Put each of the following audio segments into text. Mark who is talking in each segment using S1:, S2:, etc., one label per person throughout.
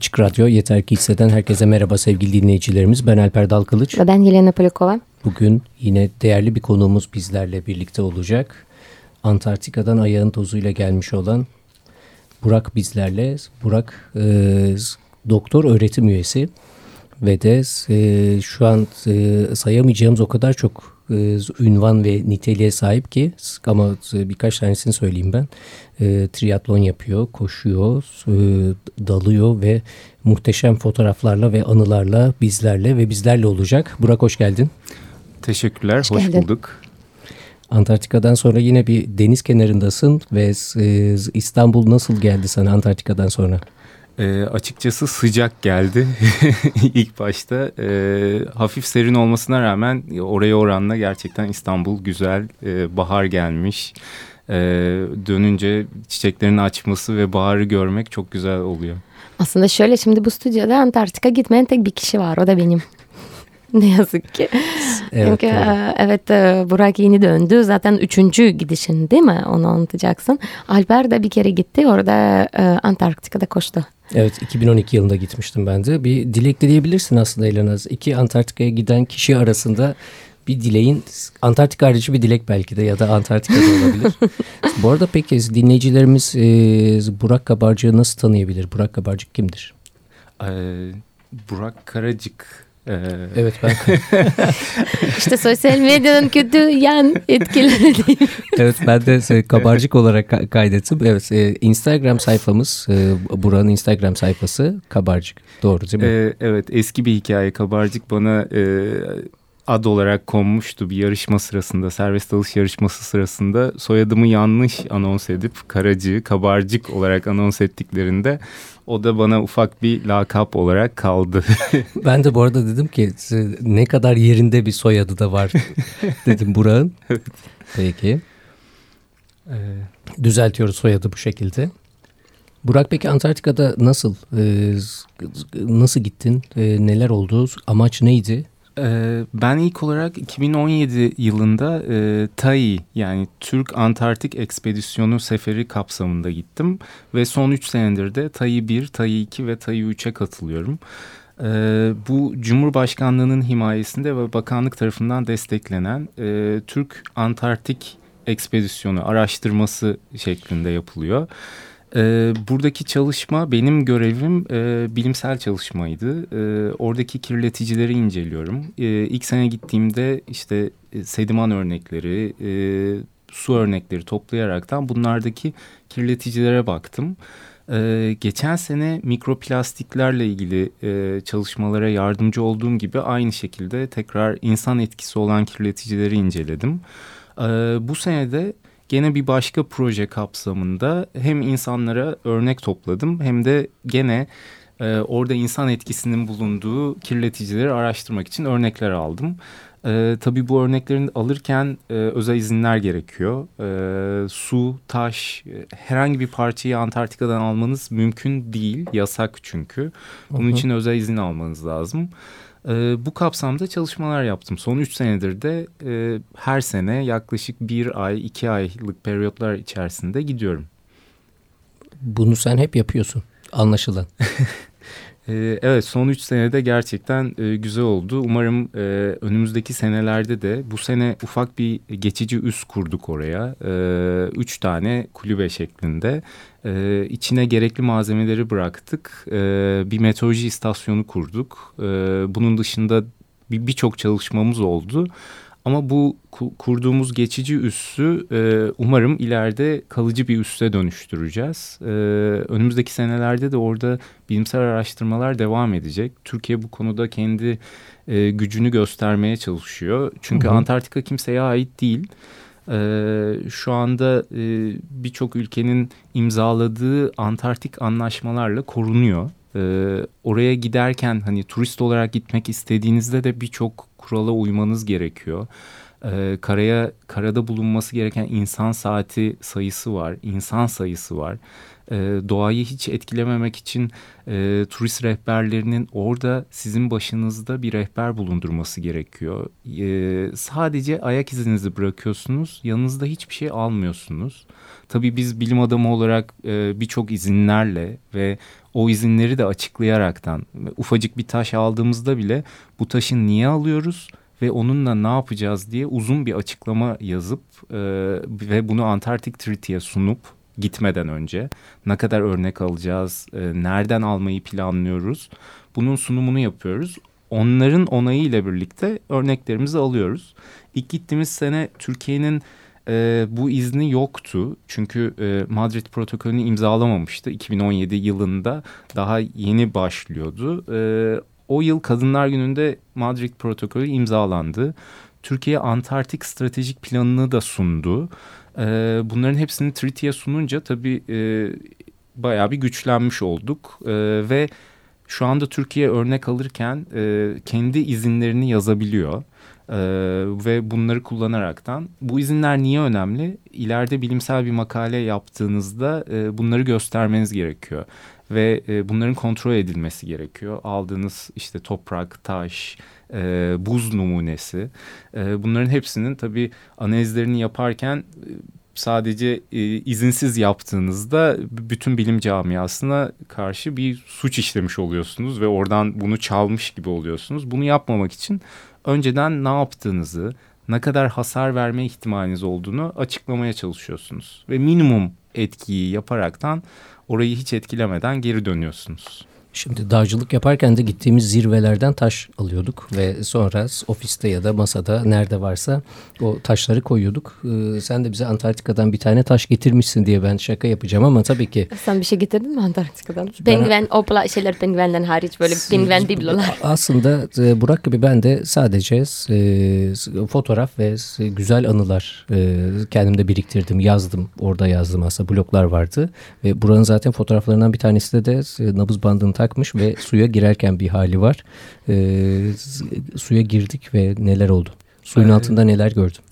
S1: Açık Radyo Yeter Ki Hisseden herkese merhaba sevgili dinleyicilerimiz. Ben Alper Dalkılıç.
S2: Ve ben Yelena Polikova.
S1: Bugün yine değerli bir konuğumuz bizlerle birlikte olacak. Antarktika'dan ayağın tozuyla gelmiş olan Burak bizlerle. Burak e, doktor öğretim üyesi ve de e, şu an e, sayamayacağımız o kadar çok e, ünvan ve niteliğe sahip ki ama e, birkaç tanesini söyleyeyim ben. E, triatlon yapıyor, koşuyor, e, dalıyor ve muhteşem fotoğraflarla ve anılarla bizlerle ve bizlerle olacak. Burak hoş geldin.
S3: Teşekkürler, hoş, hoş bulduk.
S1: Antarktika'dan sonra yine bir deniz kenarındasın ve e, İstanbul nasıl geldi sana Antarktika'dan sonra?
S3: E, açıkçası sıcak geldi ilk başta. E, hafif serin olmasına rağmen oraya oranla gerçekten İstanbul güzel, e, bahar gelmiş. E, dönünce çiçeklerin açması ve baharı görmek çok güzel oluyor.
S2: Aslında şöyle şimdi bu stüdyoda Antarktika gitmeyen tek bir kişi var o da benim. Ne yazık ki. Evet, Çünkü doğru. evet e, Burak yeni döndü. Zaten üçüncü gidişin değil mi? Onu anlatacaksın. Alper de bir kere gitti. Orada e, Antarktika'da koştu.
S1: Evet 2012 yılında gitmiştim ben de. Bir dilek dileyebilirsin aslında Elanaz. İki Antarktika'ya giden kişi arasında bir dileğin Antarktika harici bir dilek belki de ya da Antarktika'da olabilir. Bu arada peki dinleyicilerimiz e, Burak Kabarcık'ı nasıl tanıyabilir? Burak Kabarcık kimdir?
S3: Ee, Burak Karacık
S1: ee... Evet ben.
S2: İşte sosyal medyanın kötü yan etkileri diyeyim.
S1: evet ben de kabarcık olarak kaydettim. Evet e, Instagram sayfamız e, buranın Instagram sayfası kabarcık. Doğru değil mi?
S3: Ee, evet eski bir hikaye kabarcık bana e, ad olarak konmuştu bir yarışma sırasında serbest dalış yarışması sırasında soyadımı yanlış anons edip Karacı, Kabarcık olarak anons ettiklerinde o da bana ufak bir lakap olarak kaldı.
S1: ben de bu arada dedim ki ne kadar yerinde bir soyadı da var dedim Burak'ın. Peki. Ee, düzeltiyoruz soyadı bu şekilde. Burak peki Antarktika'da nasıl e, nasıl gittin? E, neler oldu? Amaç neydi?
S3: Ee, ben ilk olarak 2017 yılında e, TAI yani Türk Antarktik Ekspedisyonu Seferi kapsamında gittim. Ve son 3 senedir de TAI 1, TAI 2 ve TAI 3'e katılıyorum. Ee, bu Cumhurbaşkanlığı'nın himayesinde ve bakanlık tarafından desteklenen e, Türk Antarktik Ekspedisyonu araştırması şeklinde yapılıyor. E, buradaki çalışma benim görevim e, bilimsel çalışmaydı. E, oradaki kirleticileri inceliyorum. E, ilk sene gittiğimde işte e, sediman örnekleri, e, su örnekleri toplayaraktan bunlardaki kirleticilere baktım. Ee, geçen sene mikroplastiklerle ilgili e, çalışmalara yardımcı olduğum gibi aynı şekilde tekrar insan etkisi olan kirleticileri inceledim. Ee, bu senede gene bir başka proje kapsamında hem insanlara örnek topladım hem de gene e, orada insan etkisinin bulunduğu kirleticileri araştırmak için örnekler aldım. E, tabii bu örneklerin alırken e, özel izinler gerekiyor. E, su, taş, e, herhangi bir parçayı Antarktika'dan almanız mümkün değil. Yasak çünkü. Bunun Hı -hı. için özel izin almanız lazım. E, bu kapsamda çalışmalar yaptım. Son üç senedir de e, her sene yaklaşık bir ay, iki aylık periyotlar içerisinde gidiyorum.
S1: Bunu sen hep yapıyorsun anlaşılan.
S3: Ee, evet son 3 senede gerçekten e, güzel oldu. Umarım e, önümüzdeki senelerde de bu sene ufak bir geçici üs kurduk oraya. 3 e, tane kulübe şeklinde. E, içine gerekli malzemeleri bıraktık. E, bir meteoroloji istasyonu kurduk. E, bunun dışında birçok bir çalışmamız oldu. Ama bu kurduğumuz geçici üssü e, umarım ileride kalıcı bir üsse dönüştüreceğiz. E, önümüzdeki senelerde de orada bilimsel araştırmalar devam edecek. Türkiye bu konuda kendi e, gücünü göstermeye çalışıyor. Çünkü hı hı. Antarktika kimseye ait değil. Ee, şu anda e, birçok ülkenin imzaladığı Antarktik anlaşmalarla korunuyor. Ee, oraya giderken hani turist olarak gitmek istediğinizde de birçok kurala uymanız gerekiyor. E, karaya karada bulunması gereken insan saati sayısı var, insan sayısı var. E, doğayı hiç etkilememek için e, turist rehberlerinin orada sizin başınızda bir rehber bulundurması gerekiyor. E, sadece ayak izinizi bırakıyorsunuz, yanınızda hiçbir şey almıyorsunuz. Tabii biz bilim adamı olarak e, birçok izinlerle ve o izinleri de açıklayaraktan ufacık bir taş aldığımızda bile bu taşı niye alıyoruz ve onunla ne yapacağız diye uzun bir açıklama yazıp e, ve bunu Antarktik Treaty'ye sunup gitmeden önce ne kadar örnek alacağız, e, nereden almayı planlıyoruz bunun sunumunu yapıyoruz. Onların onayı ile birlikte örneklerimizi alıyoruz. İlk gittiğimiz sene Türkiye'nin e, bu izni yoktu. Çünkü e, Madrid protokolünü imzalamamıştı. 2017 yılında daha yeni başlıyordu. E, o yıl Kadınlar Günü'nde Madrid protokolü imzalandı. Türkiye Antarktik stratejik planını da sundu. E, bunların hepsini Treaty'ye sununca tabii e, bayağı bir güçlenmiş olduk. E, ve şu anda Türkiye örnek alırken e, kendi izinlerini yazabiliyor. Ee, ve bunları kullanaraktan bu izinler niye önemli? İleride bilimsel bir makale yaptığınızda e, bunları göstermeniz gerekiyor ve e, bunların kontrol edilmesi gerekiyor. Aldığınız işte toprak, taş, e, buz numunesi e, bunların hepsinin tabii analizlerini yaparken e, sadece e, izinsiz yaptığınızda bütün bilim camiasına karşı bir suç işlemiş oluyorsunuz ve oradan bunu çalmış gibi oluyorsunuz. Bunu yapmamak için önceden ne yaptığınızı, ne kadar hasar verme ihtimaliniz olduğunu açıklamaya çalışıyorsunuz. Ve minimum etkiyi yaparaktan orayı hiç etkilemeden geri dönüyorsunuz.
S1: Şimdi dağcılık yaparken de gittiğimiz zirvelerden taş alıyorduk ve sonra ofiste ya da masada nerede varsa o taşları koyuyorduk. Ee, sen de bize Antarktika'dan bir tane taş getirmişsin diye ben şaka yapacağım ama tabii ki.
S2: Sen bir şey getirdin mi Antarktika'dan? Penguen, o şeyler penguenden hariç böyle penguen biblolar.
S1: Aslında e, Burak gibi ben de sadece e, fotoğraf ve güzel anılar e, kendimde biriktirdim, yazdım. Orada yazdım aslında bloklar vardı ve buranın zaten fotoğraflarından bir tanesi de, de nabız bandını takmış ve suya girerken bir hali var. E, suya girdik ve neler oldu? Suyun ee, altında neler gördüm?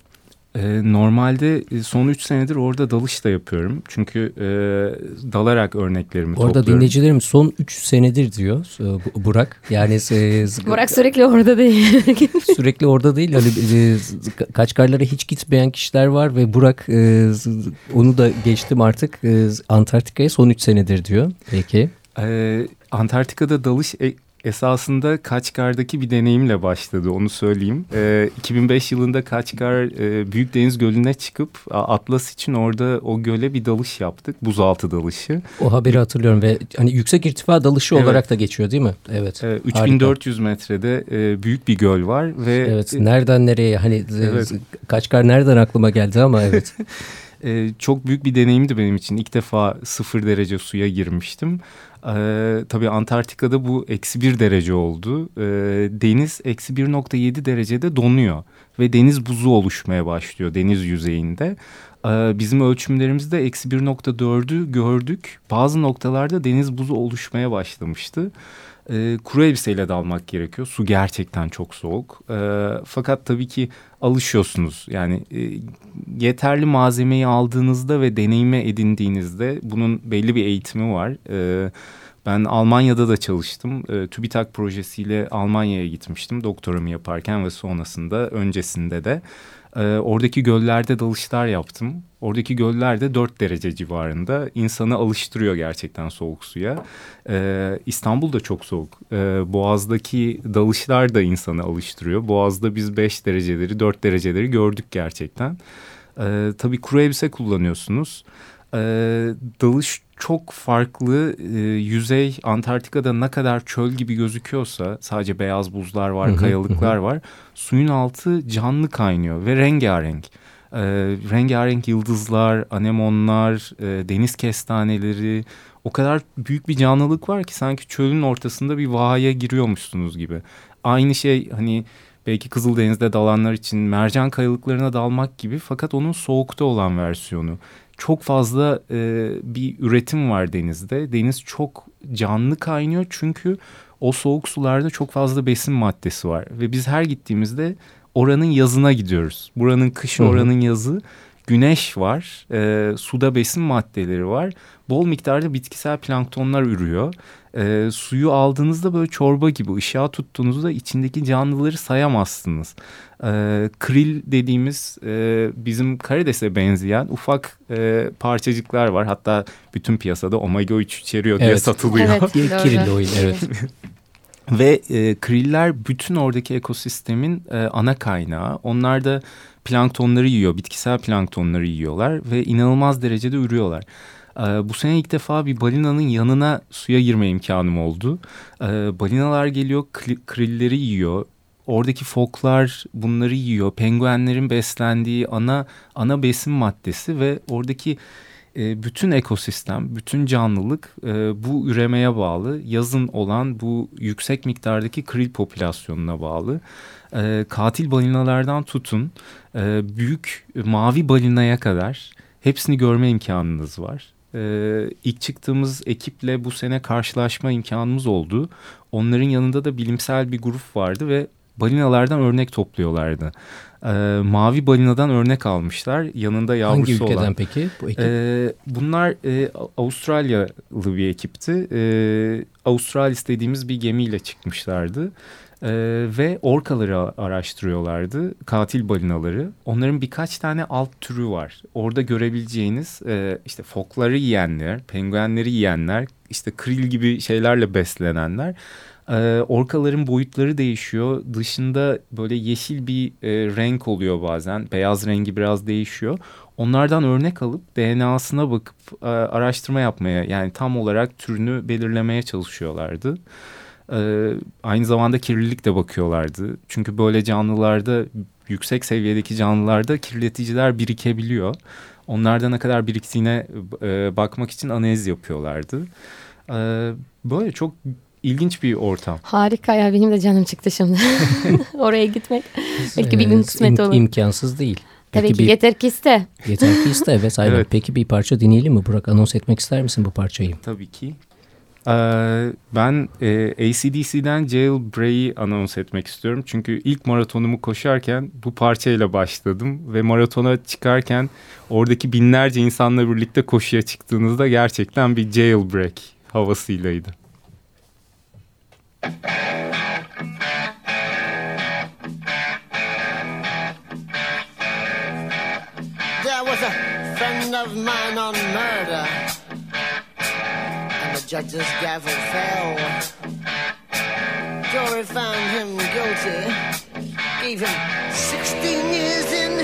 S3: E, normalde son 3 senedir orada dalış da yapıyorum. Çünkü e, dalarak örneklerimi
S1: orada topluyorum. Orada dinleyicilerim son 3 senedir diyor e, Burak. Yani e,
S2: Burak sürekli orada değil.
S1: sürekli orada değil. Hani e, Kaçkarlara hiç gitmeyen kişiler var ve Burak e, onu da geçtim artık. E, Antarktika'ya son 3 senedir diyor. Peki.
S3: Ee, Antarktika'da dalış e esasında Kaçkar'daki bir deneyimle başladı onu söyleyeyim. Ee, 2005 yılında Kaçkar e, Büyük Deniz Gölü'ne çıkıp Atlas için orada o göle bir dalış yaptık. Buzaltı dalışı.
S1: O haberi hatırlıyorum ve hani yüksek irtifa dalışı evet. olarak da geçiyor değil mi? Evet.
S3: Ee, 3400 harika. metrede e, büyük bir göl var ve
S1: Evet, nereden nereye hani evet. Kaçkar nereden aklıma geldi ama evet.
S3: e, çok büyük bir deneyimdi benim için. İlk defa sıfır derece suya girmiştim. Ee, tabii Antarktika'da bu eksi bir derece oldu. Ee, deniz eksi 1.7 derecede donuyor ve deniz buzu oluşmaya başlıyor deniz yüzeyinde. Ee, bizim ölçümlerimizde eksi 1.4'ü gördük. Bazı noktalarda deniz buzu oluşmaya başlamıştı e, kuru elbiseyle dalmak gerekiyor. Su gerçekten çok soğuk. E, fakat tabii ki alışıyorsunuz. Yani e, yeterli malzemeyi aldığınızda ve deneyime edindiğinizde bunun belli bir eğitimi var. E, ben Almanya'da da çalıştım. E, TÜBİTAK projesiyle Almanya'ya gitmiştim doktoramı yaparken ve sonrasında öncesinde de. E, oradaki göllerde dalışlar yaptım. Oradaki göller de 4 derece civarında. İnsanı alıştırıyor gerçekten soğuk suya. E, İstanbul da çok soğuk. E, Boğaz'daki dalışlar da insanı alıştırıyor. Boğaz'da biz 5 dereceleri 4 dereceleri gördük gerçekten. E, tabii kuru elbise kullanıyorsunuz. E, dalış çok farklı e, yüzey Antarktika'da ne kadar çöl gibi gözüküyorsa sadece beyaz buzlar var, kayalıklar var. Suyun altı canlı kaynıyor ve rengarenk. E, rengarenk yıldızlar, anemonlar, e, deniz kestaneleri o kadar büyük bir canlılık var ki sanki çölün ortasında bir vahaya giriyormuşsunuz gibi. Aynı şey hani belki Kızıldeniz'de dalanlar için mercan kayalıklarına dalmak gibi fakat onun soğukta olan versiyonu çok fazla e, bir üretim var denizde. Deniz çok canlı kaynıyor çünkü o soğuk sularda çok fazla besin maddesi var. Ve biz her gittiğimizde oranın yazına gidiyoruz. Buranın kışı oranın yazı. Güneş var, e, suda besin maddeleri var. Bol miktarda bitkisel planktonlar ürüyor. E, suyu aldığınızda böyle çorba gibi ışığa tuttuğunuzda içindeki canlıları sayamazsınız. E, kril dediğimiz e, bizim karidese benzeyen ufak e, parçacıklar var. Hatta bütün piyasada omega 3 içeriyor diye satılıyor.
S2: Evet,
S1: Kiril oyun evet.
S3: Ve e, kriller bütün oradaki ekosistemin e, ana kaynağı. Onlar da planktonları yiyor, bitkisel planktonları yiyorlar ve inanılmaz derecede ürüyorlar. E, bu sene ilk defa bir balinanın yanına suya girme imkanım oldu. E, balinalar geliyor, krilleri yiyor. Oradaki foklar bunları yiyor. Penguenlerin beslendiği ana ana besin maddesi ve oradaki e, bütün ekosistem, bütün canlılık e, bu üremeye bağlı. Yazın olan bu yüksek miktardaki kril popülasyonuna bağlı. E, katil balinalardan tutun e, büyük mavi balinaya kadar hepsini görme imkanınız var. Ee, ilk çıktığımız ekiple bu sene karşılaşma imkanımız oldu. Onların yanında da bilimsel bir grup vardı ve balinalardan örnek topluyorlardı. Ee, mavi balinadan örnek almışlar. Yanında yavrusu
S1: Hangi ülkeden
S3: olan.
S1: peki bu ekip?
S3: Ee, bunlar e, Avustralyalı bir ekipti. Ee, Australis dediğimiz bir gemiyle çıkmışlardı. Ee, ve orkaları araştırıyorlardı. Katil balinaları. Onların birkaç tane alt türü var. Orada görebileceğiniz e, işte fokları yiyenler, penguenleri yiyenler, işte kril gibi şeylerle beslenenler ee, orkaların boyutları değişiyor. Dışında böyle yeşil bir e, renk oluyor bazen. Beyaz rengi biraz değişiyor. Onlardan örnek alıp DNA'sına bakıp e, araştırma yapmaya yani tam olarak türünü belirlemeye çalışıyorlardı. E, aynı zamanda kirlilik de bakıyorlardı. Çünkü böyle canlılarda yüksek seviyedeki canlılarda kirleticiler birikebiliyor. Onlarda ne kadar biriktiğine e, bakmak için analiz yapıyorlardı. E, böyle çok ilginç bir ortam.
S2: Harika ya benim de canım çıktı şimdi. Oraya gitmek belki bir gün kısmet olur.
S1: İmkansız değil.
S2: Tabii Peki ki bir, yeter ki iste.
S1: Yeter ki iste evet aynen. Evet. Peki bir parça dinleyelim mi Burak? Anons etmek ister misin bu parçayı?
S3: Tabii ki. Ee, ben e, ACDC'den Jailbreak'i anons etmek istiyorum. Çünkü ilk maratonumu koşarken bu parçayla başladım. Ve maratona çıkarken oradaki binlerce insanla birlikte koşuya çıktığınızda gerçekten bir jailbreak havasıylaydı.
S4: Was judge's gavel fell. Jury found him guilty, gave him 16 years in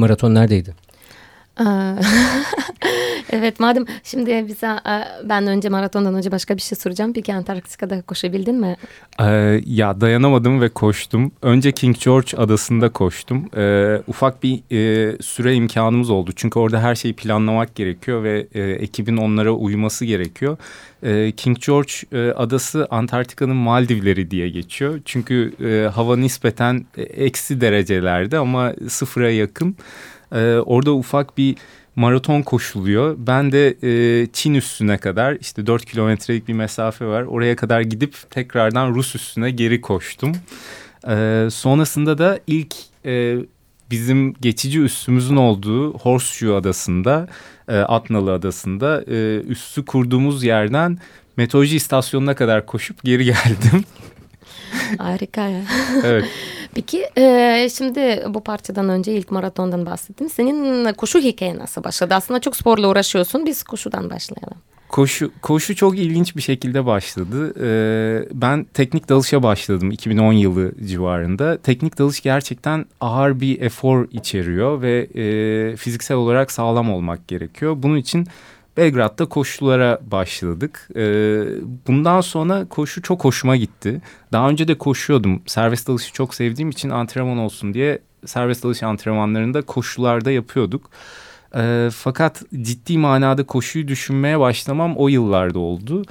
S1: maraton neredeydi?
S2: Evet madem şimdi bize e, ben önce maratondan önce başka bir şey soracağım. Peki Antarktika'da koşabildin mi?
S3: Ee, ya dayanamadım ve koştum. Önce King George adasında koştum. Ee, ufak bir e, süre imkanımız oldu. Çünkü orada her şeyi planlamak gerekiyor ve e, ekibin onlara uyması gerekiyor. E, King George e, adası Antarktika'nın Maldivleri diye geçiyor. Çünkü e, hava nispeten e, eksi derecelerde ama sıfıra yakın. E, orada ufak bir maraton koşuluyor. Ben de e, Çin üstüne kadar işte 4 kilometrelik bir mesafe var. Oraya kadar gidip tekrardan Rus üstüne geri koştum. E, sonrasında da ilk e, bizim geçici üssümüzün olduğu Horseshoe Adası'nda, e, Atnalı Adası'nda e, üssü kurduğumuz yerden meteoroloji istasyonuna kadar koşup geri geldim.
S2: Harika ya.
S3: evet.
S2: Peki e, şimdi bu parçadan önce ilk maratondan bahsettim. Senin koşu hikayen nasıl başladı? Aslında çok sporla uğraşıyorsun. Biz koşudan başlayalım.
S3: Koşu, koşu çok ilginç bir şekilde başladı. Ee, ben teknik dalışa başladım 2010 yılı civarında. Teknik dalış gerçekten ağır bir efor içeriyor ve e, fiziksel olarak sağlam olmak gerekiyor. Bunun için Belgrad'da koşulara başladık. Ee, bundan sonra koşu çok hoşuma gitti. Daha önce de koşuyordum. Serbest dalışı çok sevdiğim için antrenman olsun diye serbest dalış antrenmanlarında koşularda yapıyorduk. E, fakat ciddi manada koşuyu düşünmeye başlamam o yıllarda oldu.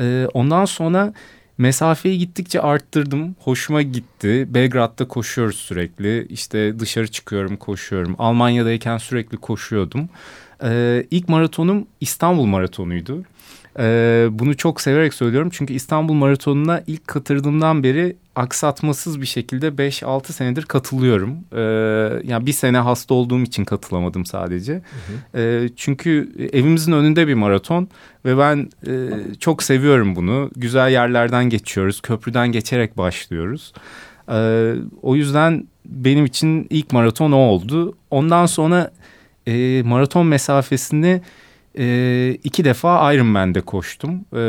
S3: E, ondan sonra mesafeyi gittikçe arttırdım. Hoşuma gitti. Belgrad'da koşuyoruz sürekli. İşte dışarı çıkıyorum, koşuyorum. Almanya'dayken sürekli koşuyordum. E, ilk maratonum İstanbul Maratonu'ydu. Ee, bunu çok severek söylüyorum çünkü İstanbul Maratonu'na ilk katıldığımdan beri aksatmasız bir şekilde 5-6 senedir katılıyorum. Ee, yani bir sene hasta olduğum için katılamadım sadece. Hı hı. Ee, çünkü evimizin önünde bir maraton ve ben e, çok seviyorum bunu. Güzel yerlerden geçiyoruz, köprüden geçerek başlıyoruz. Ee, o yüzden benim için ilk maraton o oldu. Ondan sonra e, maraton mesafesini e, iki defa Ironman'de koştum. E,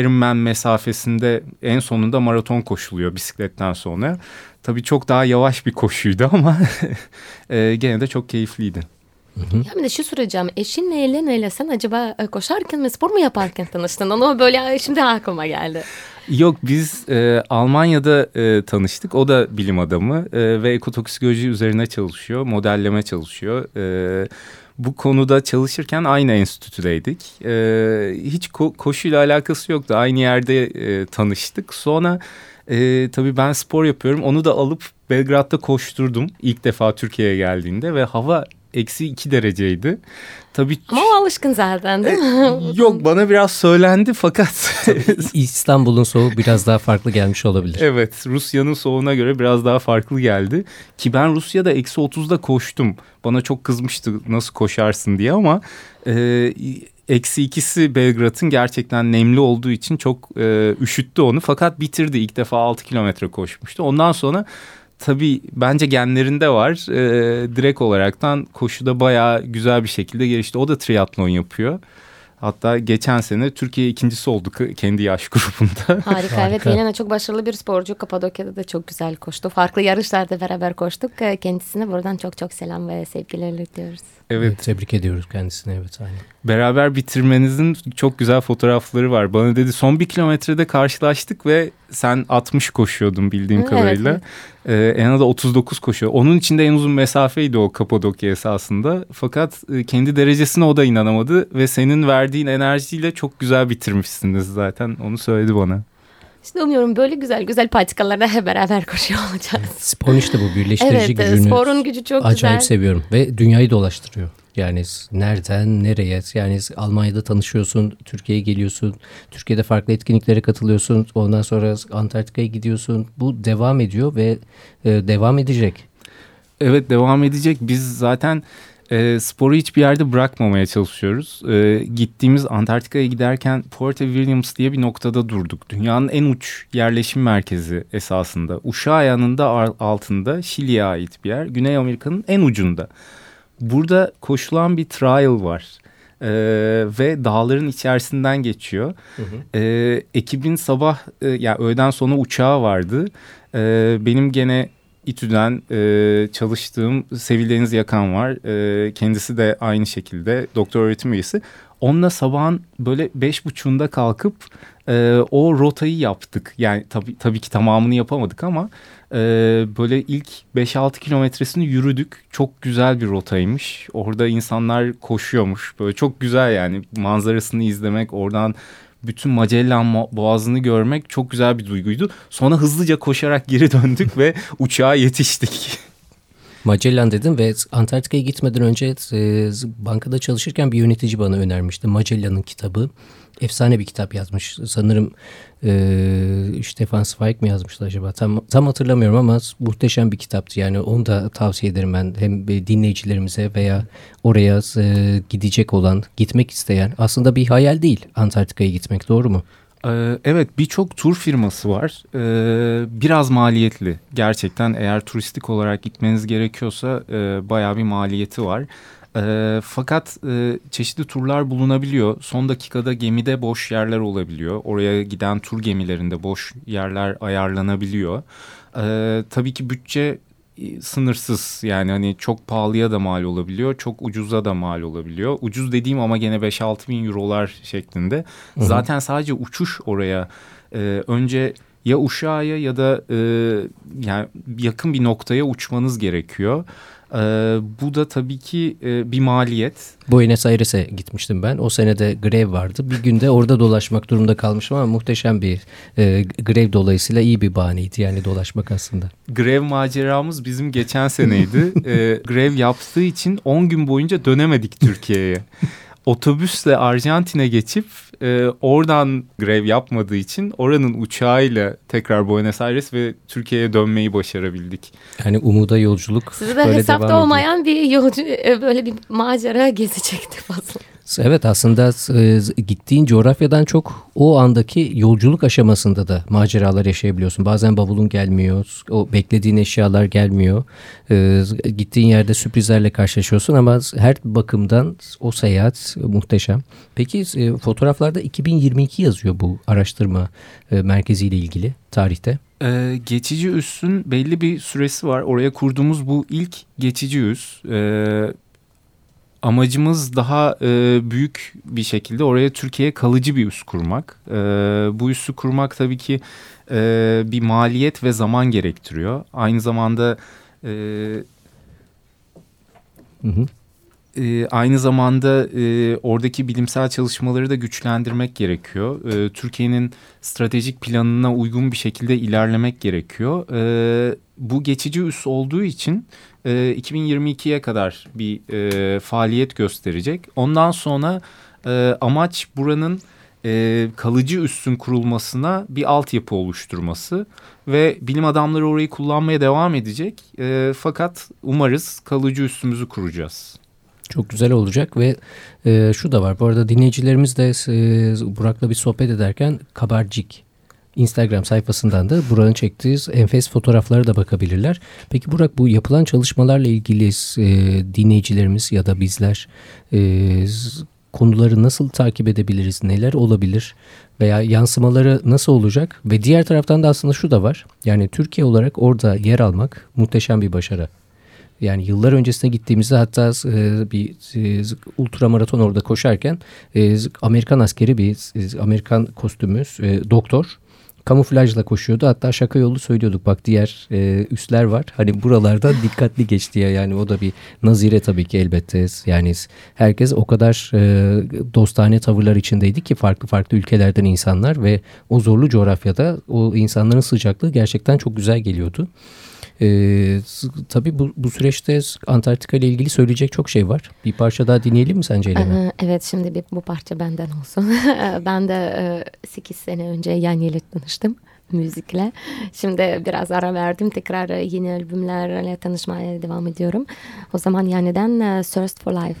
S3: Ironman mesafesinde en sonunda maraton koşuluyor bisikletten sonra. Tabii çok daha yavaş bir koşuydu ama e, gene de çok keyifliydi.
S2: Hı hı. Ya bir de şu soracağım. Eşin neyle neyle sen acaba koşarken mi spor mu yaparken tanıştın? Onu böyle şimdi aklıma geldi.
S3: Yok biz e, Almanya'da e, tanıştık. O da bilim adamı e, ve ekotoksikoloji üzerine çalışıyor. Modelleme çalışıyor. Evet bu konuda çalışırken aynı enstitüdeydik. Ee, hiç ko koşuyla alakası yoktu. Aynı yerde e, tanıştık. Sonra e, tabii ben spor yapıyorum. Onu da alıp Belgrad'da koşturdum. İlk defa Türkiye'ye geldiğinde ve hava eksi iki dereceydi. Tabii
S2: Ama o alışkın zaten değil mi?
S3: Yok bana biraz söylendi fakat.
S1: İstanbul'un soğuğu biraz daha farklı gelmiş olabilir.
S3: Evet Rusya'nın soğuğuna göre biraz daha farklı geldi. Ki ben Rusya'da eksi 30'da koştum. Bana çok kızmıştı nasıl koşarsın diye ama... E, eksi ikisi Belgrad'ın gerçekten nemli olduğu için çok e, üşüttü onu. Fakat bitirdi ilk defa 6 kilometre koşmuştu. Ondan sonra tabii bence genlerinde var. E, direkt olaraktan koşuda bayağı güzel bir şekilde gelişti. O da triatlon yapıyor. Hatta geçen sene Türkiye ikincisi olduk kendi yaş grubunda.
S2: Harika, Harika. evet Yelena çok başarılı bir sporcu. Kapadokya'da da çok güzel koştu. Farklı yarışlarda beraber koştuk. Ee, kendisine buradan çok çok selam ve sevgiler iletiyoruz.
S1: Evet. Tebrik ediyoruz kendisine evet aynen.
S3: Beraber bitirmenizin çok güzel fotoğrafları var. Bana dedi son bir kilometrede karşılaştık ve sen 60 koşuyordun bildiğim evet, kadarıyla. Evet. Ee, en az 39 koşuyor. Onun içinde en uzun mesafeydi o Kapadokya esasında. Fakat e, kendi derecesine o da inanamadı ve senin verdiğin enerjiyle çok güzel bitirmişsiniz zaten. Onu söyledi bana.
S2: İşte umuyorum böyle güzel güzel patikalarda hep beraber koşuyor olacağız.
S1: Spor işte bu birleştirici
S2: evet,
S1: gücünü.
S2: sporun gücü çok
S1: acayip
S2: güzel.
S1: Acayip seviyorum ve dünyayı dolaştırıyor. Yani nereden nereye yani Almanya'da tanışıyorsun, Türkiye'ye geliyorsun, Türkiye'de farklı etkinliklere katılıyorsun, ondan sonra Antarktika'ya gidiyorsun. Bu devam ediyor ve e, devam edecek.
S3: Evet devam edecek. Biz zaten e, sporu hiçbir yerde bırakmamaya çalışıyoruz. E, gittiğimiz Antarktika'ya giderken Puerto Williams diye bir noktada durduk. Dünyanın en uç yerleşim merkezi esasında. Uşağı'nın da altında Şili'ye ait bir yer. Güney Amerika'nın en ucunda. Burada koşulan bir trial var. Ee, ve dağların içerisinden geçiyor. Hı hı. Ee, ekibin sabah e, ya yani öğleden sonra uçağı vardı. Ee, benim gene İTÜ'den e, çalıştığım Sevil Yakan var. E, kendisi de aynı şekilde doktor öğretim üyesi. Onunla sabahın böyle beş buçuğunda kalkıp e, o rotayı yaptık. Yani tabii, tabii ki tamamını yapamadık ama e, böyle ilk 5-6 kilometresini yürüdük. Çok güzel bir rotaymış. Orada insanlar koşuyormuş. Böyle çok güzel yani manzarasını izlemek, oradan bütün Magellan boğazını görmek çok güzel bir duyguydu. Sonra hızlıca koşarak geri döndük ve uçağa yetiştik.
S1: Magellan dedim ve Antarktika'ya gitmeden önce e, bankada çalışırken bir yönetici bana önermişti. Magellan'ın kitabı efsane bir kitap yazmış. Sanırım e, Stefan Zweig mi yazmıştı acaba? Tam, tam hatırlamıyorum ama muhteşem bir kitaptı. Yani onu da tavsiye ederim ben hem dinleyicilerimize veya oraya e, gidecek olan, gitmek isteyen. Aslında bir hayal değil Antarktika'ya gitmek doğru mu?
S3: Ee, evet birçok tur firması var. Ee, biraz maliyetli. Gerçekten eğer turistik olarak gitmeniz gerekiyorsa e, bayağı bir maliyeti var. E, fakat e, çeşitli turlar bulunabiliyor. Son dakikada gemide boş yerler olabiliyor. Oraya giden tur gemilerinde boş yerler ayarlanabiliyor. Tabii ki bütçe sınırsız. Yani hani çok pahalıya da mal olabiliyor çok ucuza da mal olabiliyor. Ucuz dediğim ama gene 5-6 bin eurolar şeklinde. Hı -hı. zaten sadece uçuş oraya e, önce ya Uşak'a ya da e, yani yakın bir noktaya uçmanız gerekiyor ee, bu da tabii ki e, bir maliyet.
S1: Buenos Aires'e gitmiştim ben. O senede grev vardı. Bir günde orada dolaşmak durumunda kalmışım ama muhteşem bir e, grev dolayısıyla iyi bir bahaneydi yani dolaşmak aslında.
S3: Grev maceramız bizim geçen seneydi. e, grev yaptığı için 10 gün boyunca dönemedik Türkiye'ye. Otobüsle Arjantin'e geçip e, oradan grev yapmadığı için oranın uçağıyla tekrar Buenos Aires ve Türkiye'ye dönmeyi başarabildik.
S1: Yani umuda yolculuk
S2: Sizi de hesapta olmayan bir yolcu e, böyle bir macera gezecekti fazla.
S1: Evet aslında e, gittiğin coğrafyadan çok o andaki yolculuk aşamasında da maceralar yaşayabiliyorsun. Bazen bavulun gelmiyor, o beklediğin eşyalar gelmiyor. E, gittiğin yerde sürprizlerle karşılaşıyorsun ama her bakımdan o seyahat muhteşem. Peki e, fotoğraflarda 2022 yazıyor bu araştırma merkeziyle ilgili tarihte.
S3: Ee, geçici üssün belli bir süresi var. Oraya kurduğumuz bu ilk geçici üs. Ee, amacımız daha e, büyük bir şekilde oraya Türkiye'ye kalıcı bir üs kurmak. E, bu üssü kurmak tabii ki e, bir maliyet ve zaman gerektiriyor. Aynı zamanda e, hı hı. E, aynı zamanda e, oradaki bilimsel çalışmaları da güçlendirmek gerekiyor. E, Türkiye'nin stratejik planına uygun bir şekilde ilerlemek gerekiyor. E, bu geçici üs olduğu için e, 2022'ye kadar bir e, faaliyet gösterecek. Ondan sonra e, amaç buranın e, kalıcı üssün kurulmasına bir altyapı oluşturması ve bilim adamları orayı kullanmaya devam edecek. E, fakat umarız kalıcı üssümüzü kuracağız.
S1: Çok güzel olacak ve e, şu da var. Bu arada dinleyicilerimiz de e, Burak'la bir sohbet ederken kabarcık Instagram sayfasından da Burak'ın çektiği enfes fotoğraflara da bakabilirler. Peki Burak bu yapılan çalışmalarla ilgili e, dinleyicilerimiz ya da bizler e, konuları nasıl takip edebiliriz? Neler olabilir? Veya yansımaları nasıl olacak? Ve diğer taraftan da aslında şu da var. Yani Türkiye olarak orada yer almak muhteşem bir başarı. Yani yıllar öncesine gittiğimizde hatta e, bir e, ultramaraton orada koşarken e, Amerikan askeri bir e, Amerikan kostümümüz e, doktor kamuflajla koşuyordu. Hatta şaka yolu söylüyorduk. Bak diğer e, üsler var. Hani buralarda dikkatli geç diye. Yani o da bir nazire tabii ki elbette. Yani herkes o kadar e, dostane tavırlar içindeydi ki farklı farklı ülkelerden insanlar ve o zorlu coğrafyada o insanların sıcaklığı gerçekten çok güzel geliyordu. Ee, tabii bu, bu süreçte Antarktika ile ilgili söyleyecek çok şey var. Bir parça daha dinleyelim mi sence Elena?
S2: Evet şimdi bir, bu parça benden olsun. ben de 8 sene önce Yani ile tanıştım müzikle. Şimdi biraz ara verdim. Tekrar yeni albümlerle tanışmaya devam ediyorum. O zaman Yani'den Thirst for Life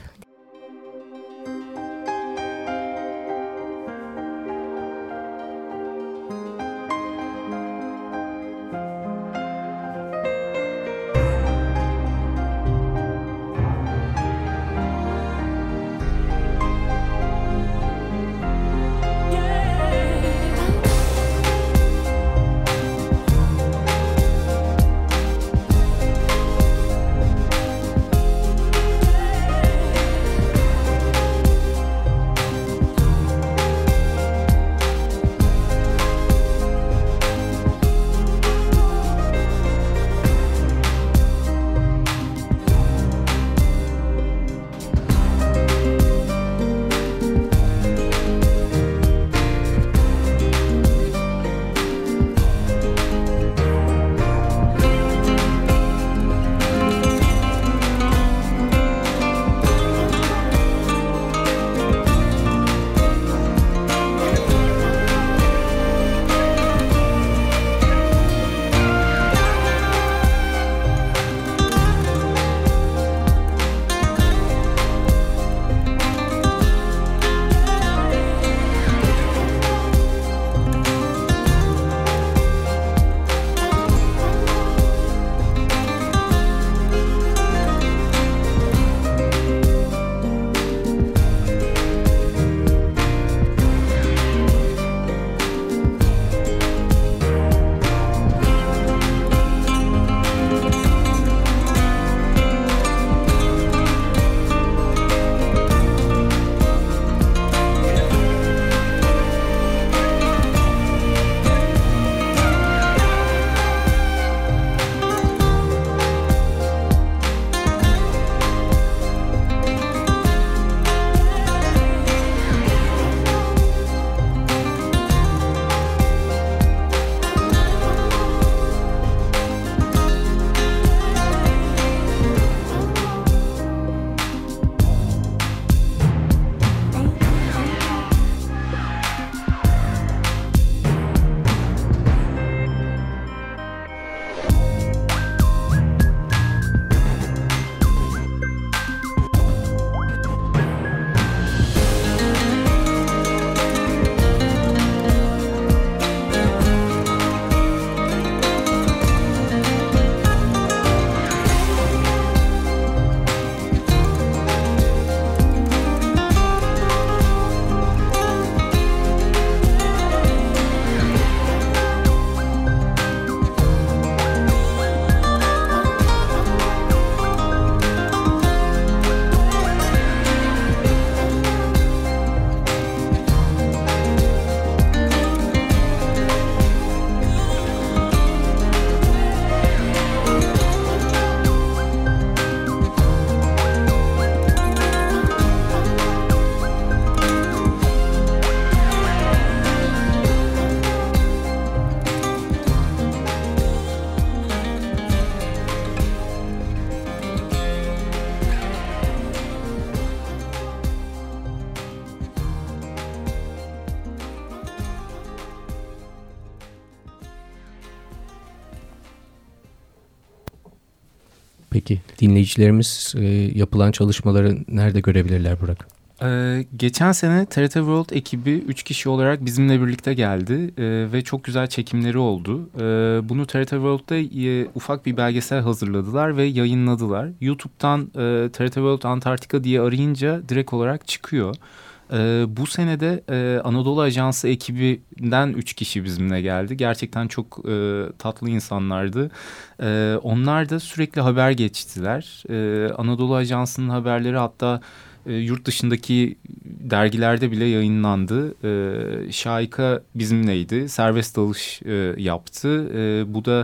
S1: dinleyicilerimiz e, yapılan çalışmaları nerede görebilirler Burak?
S3: Ee, geçen sene TRT World ekibi 3 kişi olarak bizimle birlikte geldi ee, ve çok güzel çekimleri oldu. Ee, bunu TRT World'da e, ufak bir belgesel hazırladılar ve yayınladılar. YouTube'dan e, TRT World Antarktika diye arayınca direkt olarak çıkıyor. Ee, bu senede e, Anadolu Ajansı ekibinden üç kişi bizimle geldi. Gerçekten çok e, tatlı insanlardı. E, onlar da sürekli haber geçtiler. E, Anadolu Ajansı'nın haberleri hatta e, yurt dışındaki dergilerde bile yayınlandı. E, Şahika bizimleydi. Serbest dalış e, yaptı. E, bu da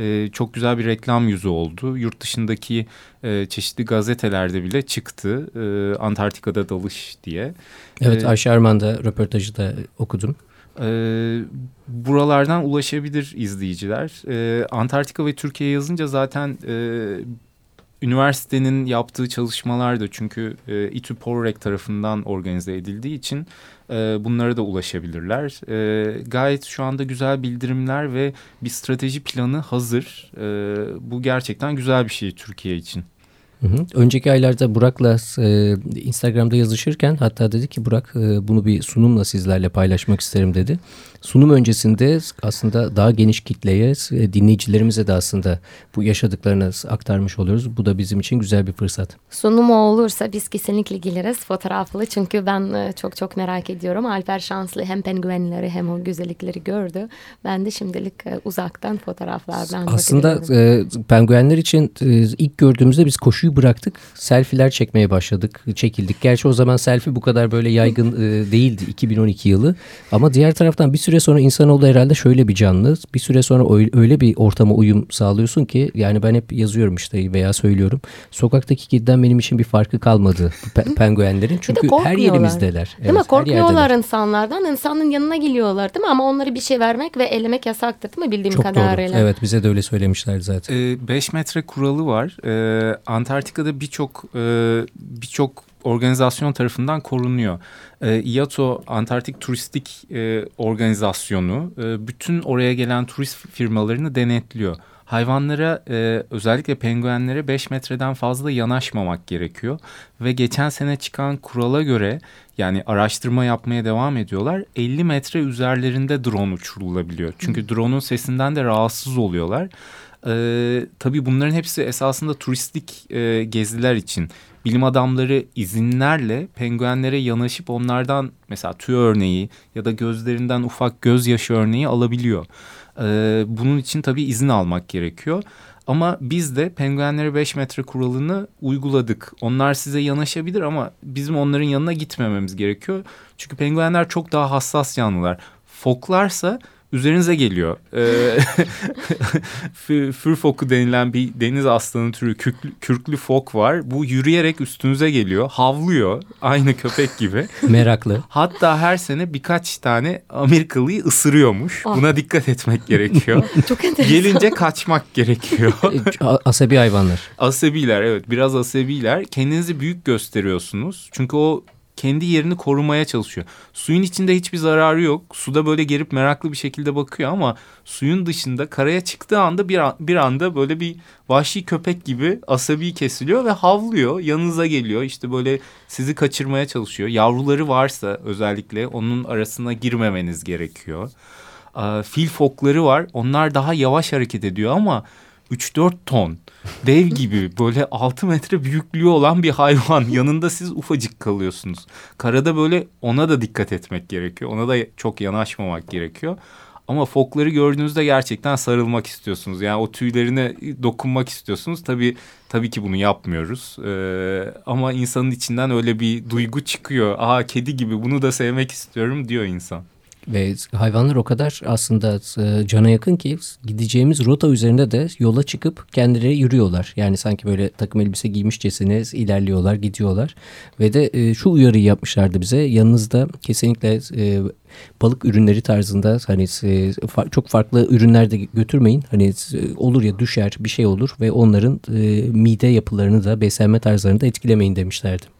S3: e, çok güzel bir reklam yüzü oldu. Yurt dışındaki e, çeşitli gazetelerde bile çıktı. E, Antarktika'da dalış diye.
S1: Evet e, Ayşe Arman'da röportajı da okudum. E,
S3: buralardan ulaşabilir izleyiciler. E, Antarktika ve Türkiye yazınca zaten e, üniversitenin yaptığı çalışmalar da çünkü e, İTÜ Porrek tarafından organize edildiği için e, bunlara da ulaşabilirler. E, gayet şu anda güzel bildirimler ve bir strateji planı hazır. E, bu gerçekten güzel bir şey Türkiye için.
S1: Hı hı. Önceki aylarda Burak'la e, Instagram'da yazışırken hatta dedi ki Burak e, bunu bir sunumla sizlerle paylaşmak isterim dedi sunum öncesinde aslında daha geniş kitleye, e, dinleyicilerimize de aslında bu yaşadıklarını aktarmış oluyoruz. Bu da bizim için güzel bir fırsat.
S2: Sunum olursa biz kesinlikle geliriz fotoğraflı çünkü ben e, çok çok merak ediyorum. Alper şanslı hem penguenleri hem o güzellikleri gördü. Ben de şimdilik e, uzaktan fotoğraflardan
S1: Aslında e, penguenler için e, ilk gördüğümüzde biz bıraktık. Selfiler çekmeye başladık, çekildik. Gerçi o zaman selfie bu kadar böyle yaygın e, değildi 2012 yılı. Ama diğer taraftan bir süre sonra insanoğlu herhalde şöyle bir canlı. Bir süre sonra öyle bir ortama uyum sağlıyorsun ki yani ben hep yazıyorum işte veya söylüyorum. Sokaktaki kediden benim için bir farkı kalmadı pe penguenlerin. Çünkü her yerimizdeler.
S2: Değil evet, mi? Korkmuyorlar insanlardan. İnsanın yanına geliyorlar değil mi? Ama onlara bir şey vermek ve ellemek yasaktır değil mi bildiğim
S1: Çok
S2: kadarıyla?
S1: Doğru. Evet bize de öyle söylemişler zaten.
S3: 5 ee, metre kuralı var. Ee, Antarktika'da birçok e, birçok organizasyon tarafından korunuyor. E, IATO Antarktik Turistik e, Organizasyonu e, bütün oraya gelen turist firmalarını denetliyor. Hayvanlara e, özellikle penguenlere 5 metreden fazla yanaşmamak gerekiyor. Ve geçen sene çıkan kurala göre yani araştırma yapmaya devam ediyorlar. 50 metre üzerlerinde drone uçurulabiliyor. Çünkü drone'un sesinden de rahatsız oluyorlar. Ee, tabii bunların hepsi esasında turistik e, geziler için bilim adamları izinlerle penguenlere yanaşıp onlardan mesela tüy örneği ya da gözlerinden ufak gözyaşı örneği alabiliyor. Ee, bunun için tabii izin almak gerekiyor. Ama biz de penguenlere 5 metre kuralını uyguladık. Onlar size yanaşabilir ama bizim onların yanına gitmememiz gerekiyor. Çünkü penguenler çok daha hassas canlılar. Foklarsa üzerinize geliyor. Ee, fırfoku denilen bir deniz aslanı türü kürklü, kürklü fok var. Bu yürüyerek üstünüze geliyor. Havlıyor. Aynı köpek gibi.
S1: Meraklı.
S3: Hatta her sene birkaç tane Amerikalıyı ısırıyormuş. Oh. Buna dikkat etmek gerekiyor.
S2: Çok enteresan.
S3: Gelince kaçmak gerekiyor.
S1: asabi hayvanlar.
S3: Asabiler evet biraz asabiler. Kendinizi büyük gösteriyorsunuz. Çünkü o kendi yerini korumaya çalışıyor. Suyun içinde hiçbir zararı yok. Suda böyle gerip meraklı bir şekilde bakıyor ama suyun dışında karaya çıktığı anda bir, bir anda böyle bir vahşi köpek gibi asabi kesiliyor ve havlıyor. Yanınıza geliyor. İşte böyle sizi kaçırmaya çalışıyor. Yavruları varsa özellikle onun arasına girmemeniz gerekiyor. Fil fokları var. Onlar daha yavaş hareket ediyor ama 3-4 ton dev gibi böyle 6 metre büyüklüğü olan bir hayvan yanında siz ufacık kalıyorsunuz. Karada böyle ona da dikkat etmek gerekiyor. Ona da çok yanaşmamak gerekiyor. Ama fokları gördüğünüzde gerçekten sarılmak istiyorsunuz. Yani o tüylerine dokunmak istiyorsunuz. Tabii tabii ki bunu yapmıyoruz. Ee, ama insanın içinden öyle bir duygu çıkıyor. Aa kedi gibi bunu da sevmek istiyorum diyor insan.
S1: Ve hayvanlar o kadar aslında e, cana yakın ki gideceğimiz rota üzerinde de yola çıkıp kendileri yürüyorlar. Yani sanki böyle takım elbise giymişçesine ilerliyorlar, gidiyorlar. Ve de e, şu uyarıyı yapmışlardı bize. Yanınızda kesinlikle e, balık ürünleri tarzında hani çok farklı ürünler de götürmeyin. Hani olur ya düşer bir şey olur ve onların mide yapılarını da beslenme tarzlarını da etkilemeyin demişlerdi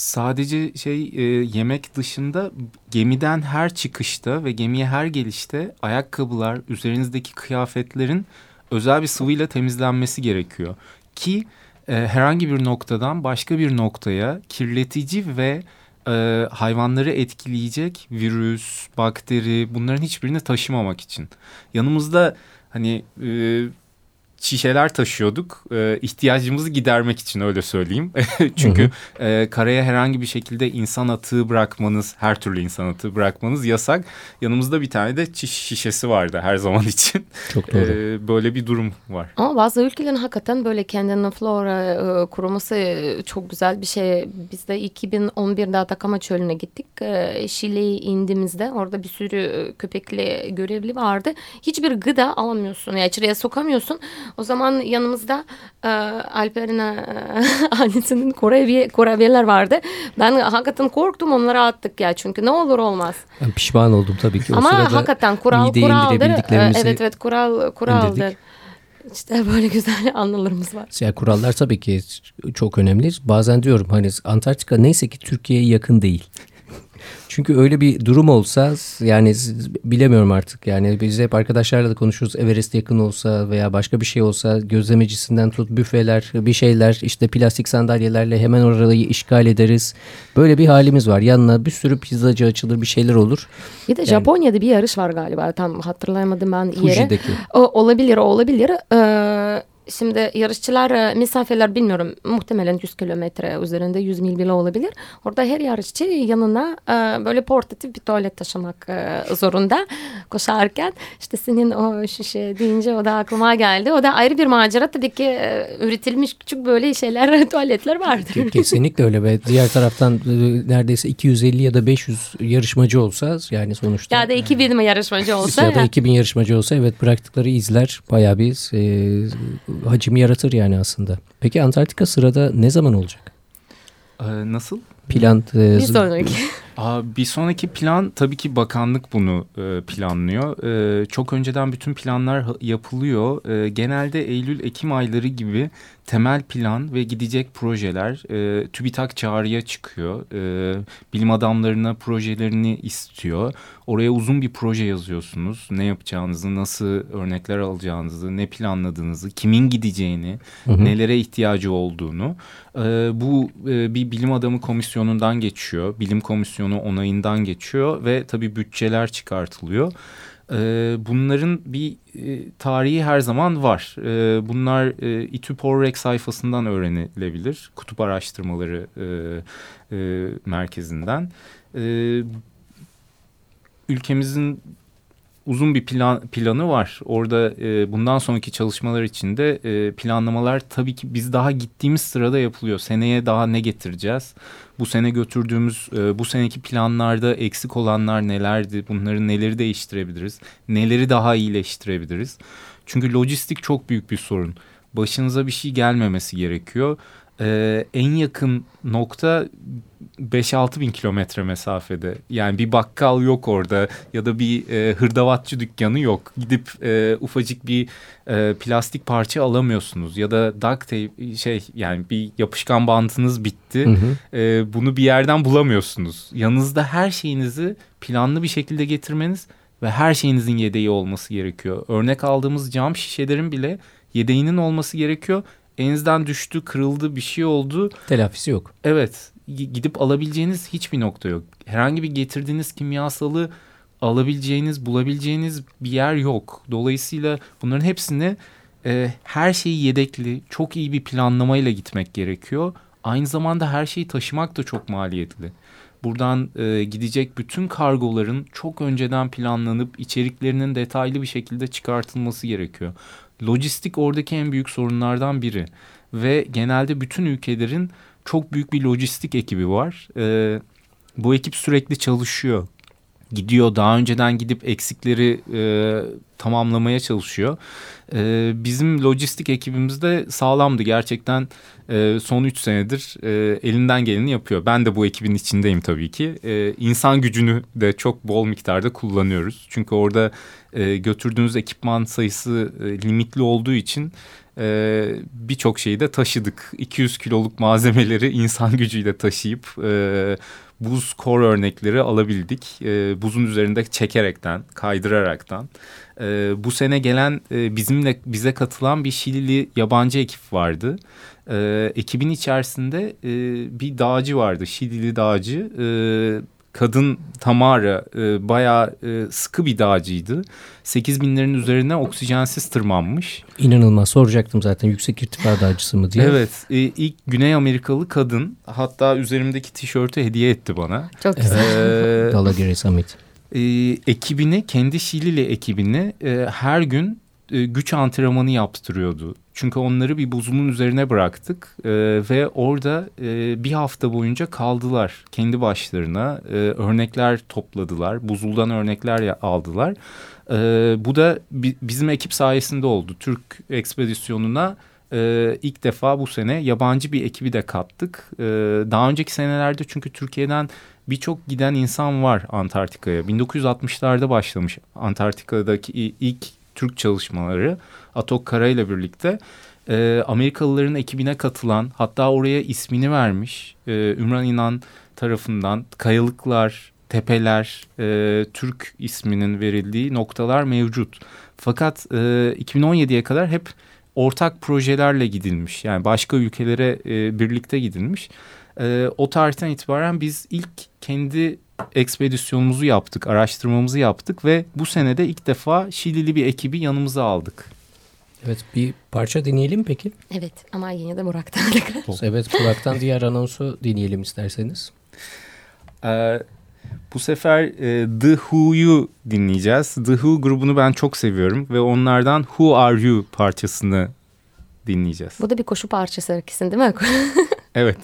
S3: sadece şey e, yemek dışında gemiden her çıkışta ve gemiye her gelişte ayakkabılar, üzerinizdeki kıyafetlerin özel bir sıvıyla temizlenmesi gerekiyor. Ki e, herhangi bir noktadan başka bir noktaya kirletici ve e, hayvanları etkileyecek virüs, bakteri bunların hiçbirini taşımamak için. Yanımızda hani e, şişeler taşıyorduk. E, ihtiyacımızı gidermek için öyle söyleyeyim. Çünkü hı hı. E, karaya herhangi bir şekilde insan atığı bırakmanız, her türlü insan atığı bırakmanız yasak. Yanımızda bir tane de çiş şişesi vardı her zaman için.
S1: Çok doğru. E,
S3: böyle bir durum var.
S2: Ama bazı ülkelerin hakikaten böyle kendine flora e, kuruması çok güzel bir şey. Biz de 2011'de Atakama Çölü'ne gittik. E, Şile'ye indiğimizde orada bir sürü e, köpekli görevli vardı. Hiçbir gıda alamıyorsun. Yani içeriye sokamıyorsun. O zaman yanımızda e, Alper'in e, annesinin kurabiye, kurabiyeler vardı. Ben hakikaten korktum onları attık ya çünkü ne olur olmaz.
S1: Ben pişman oldum tabii ki.
S2: O Ama hakikaten kural kuraldır. E, evet evet kural kuraldır. Indirdik. İşte böyle güzel anılarımız var.
S1: Yani kurallar tabii ki çok önemli. Bazen diyorum hani Antarktika neyse ki Türkiye'ye yakın değil. Çünkü öyle bir durum olsa yani bilemiyorum artık. Yani biz hep arkadaşlarla da konuşuyoruz. Everest yakın olsa veya başka bir şey olsa gözlemecisinden tut büfeler bir şeyler işte plastik sandalyelerle hemen orayı işgal ederiz. Böyle bir halimiz var. Yanına bir sürü pizzacı açılır bir şeyler olur.
S2: Bir de yani, Japonya'da bir yarış var galiba. Tam hatırlayamadım ben Fuji'deki. yere. O, olabilir olabilir. Ee, Şimdi yarışçılar, e, misafirler bilmiyorum muhtemelen 100 kilometre üzerinde 100 mil bile olabilir. Orada her yarışçı yanına e, böyle portatif bir tuvalet taşımak e, zorunda koşarken. işte senin o şişe deyince o da aklıma geldi. O da ayrı bir macera tabii ki üretilmiş küçük böyle şeyler tuvaletler vardır.
S1: Kesinlikle öyle ve diğer taraftan neredeyse 250 ya da 500 yarışmacı olsa yani sonuçta.
S2: Ya da 2000 yarışmacı olsa.
S1: ya da 2000 yarışmacı olsa evet bıraktıkları izler bayağı bir e, hacim yaratır yani aslında. Peki Antarktika sırada ne zaman olacak?
S3: Ee, nasıl?
S1: Plan.
S2: E, bir sonraki.
S3: Aa, bir sonraki plan tabii ki bakanlık bunu e, planlıyor. E, çok önceden bütün planlar yapılıyor. E, genelde Eylül-Ekim ayları gibi temel plan ve gidecek projeler e, TÜBİTAK çağrıya çıkıyor. E, bilim adamlarına projelerini istiyor. Oraya uzun bir proje yazıyorsunuz. Ne yapacağınızı, nasıl örnekler alacağınızı, ne planladığınızı, kimin gideceğini, hı hı. nelere ihtiyacı olduğunu. E, bu e, bir bilim adamı komisyonundan geçiyor. Bilim komisyonu onayından geçiyor ve tabii bütçeler çıkartılıyor. E, bunların bir e, tarihi her zaman var. E, bunlar e, İTÜ sayfasından öğrenilebilir. Kutup Araştırmaları e, e, Merkezi'nden. E, ülkemizin uzun bir plan planı var. Orada e, bundan sonraki çalışmalar için de e, planlamalar tabii ki biz daha gittiğimiz sırada yapılıyor. Seneye daha ne getireceğiz? Bu sene götürdüğümüz e, bu seneki planlarda eksik olanlar nelerdi? Bunları neleri değiştirebiliriz? Neleri daha iyileştirebiliriz? Çünkü lojistik çok büyük bir sorun. Başınıza bir şey gelmemesi gerekiyor. Ee, en yakın nokta 5-6 bin kilometre mesafede. Yani bir bakkal yok orada ya da bir e, hırdavatçı dükkanı yok. Gidip e, ufacık bir e, plastik parça alamıyorsunuz ya da duct tape şey yani bir yapışkan bantınız bitti. Hı hı. E, bunu bir yerden bulamıyorsunuz. Yanınızda her şeyinizi planlı bir şekilde getirmeniz ve her şeyinizin yedeği olması gerekiyor. Örnek aldığımız cam şişelerin bile yedeğinin olması gerekiyor. Elinizden düştü, kırıldı, bir şey oldu.
S1: Telafisi yok.
S3: Evet gidip alabileceğiniz hiçbir nokta yok. Herhangi bir getirdiğiniz kimyasalı alabileceğiniz, bulabileceğiniz bir yer yok. Dolayısıyla bunların hepsini e, her şeyi yedekli, çok iyi bir planlamayla gitmek gerekiyor. Aynı zamanda her şeyi taşımak da çok maliyetli. Buradan e, gidecek bütün kargoların çok önceden planlanıp içeriklerinin detaylı bir şekilde çıkartılması gerekiyor. Lojistik oradaki en büyük sorunlardan biri ve genelde bütün ülkelerin çok büyük bir lojistik ekibi var. E, bu ekip sürekli çalışıyor. Gidiyor daha önceden gidip eksikleri e, tamamlamaya çalışıyor. E, bizim lojistik ekibimiz de sağlamdı. Gerçekten e, son üç senedir e, elinden geleni yapıyor. Ben de bu ekibin içindeyim tabii ki. E, insan gücünü de çok bol miktarda kullanıyoruz. Çünkü orada e, götürdüğünüz ekipman sayısı e, limitli olduğu için e, birçok şeyi de taşıdık. 200 kiloluk malzemeleri insan gücüyle taşıyıp e, buz kor örnekleri alabildik. E, buzun üzerinde çekerekten, kaydıraraktan. E, bu sene gelen e, bizimle bize katılan bir Şilili yabancı ekip vardı. E, ekibin içerisinde e, bir dağcı vardı, Şilili dağcı. E, kadın Tamara e, bayağı e, sıkı bir dağcıydı. 8 binlerin üzerine oksijensiz tırmanmış.
S1: İnanılmaz soracaktım zaten yüksek irtifa dağcısı mı diye.
S3: Evet e, ilk Güney Amerikalı kadın hatta üzerimdeki tişörtü hediye etti bana.
S2: Çok güzel.
S3: Ee,
S1: Dalagere Summit.
S3: e, ekibini kendi Şilili ekibini e, her gün e, güç antrenmanı yaptırıyordu. Çünkü onları bir buzulun üzerine bıraktık e, ve orada e, bir hafta boyunca kaldılar kendi başlarına. E, örnekler topladılar, buzuldan örnekler aldılar. E, bu da bi, bizim ekip sayesinde oldu. Türk ekspedisyonuna e, ilk defa bu sene yabancı bir ekibi de kattık. E, daha önceki senelerde çünkü Türkiye'den birçok giden insan var Antarktika'ya. 1960'larda başlamış Antarktika'daki ilk Türk çalışmaları Atok Kara ile birlikte e, Amerikalıların ekibine katılan hatta oraya ismini vermiş e, Ümran İnan tarafından kayalıklar, tepeler, e, Türk isminin verildiği noktalar mevcut. Fakat e, 2017'ye kadar hep ortak projelerle gidilmiş. Yani başka ülkelere e, birlikte gidilmiş. E, o tarihten itibaren biz ilk kendi ekspedisyonumuzu yaptık, araştırmamızı yaptık ve bu senede ilk defa Şilili bir ekibi yanımıza aldık.
S1: Evet bir parça dinleyelim peki?
S2: Evet ama yine de Burak'tan.
S1: evet Burak'tan diğer anonsu dinleyelim isterseniz.
S3: Ee, bu sefer e, The Who'yu dinleyeceğiz. The Who grubunu ben çok seviyorum ve onlardan Who Are You parçasını dinleyeceğiz.
S2: Bu da bir koşu parçası kesin değil mi?
S3: evet.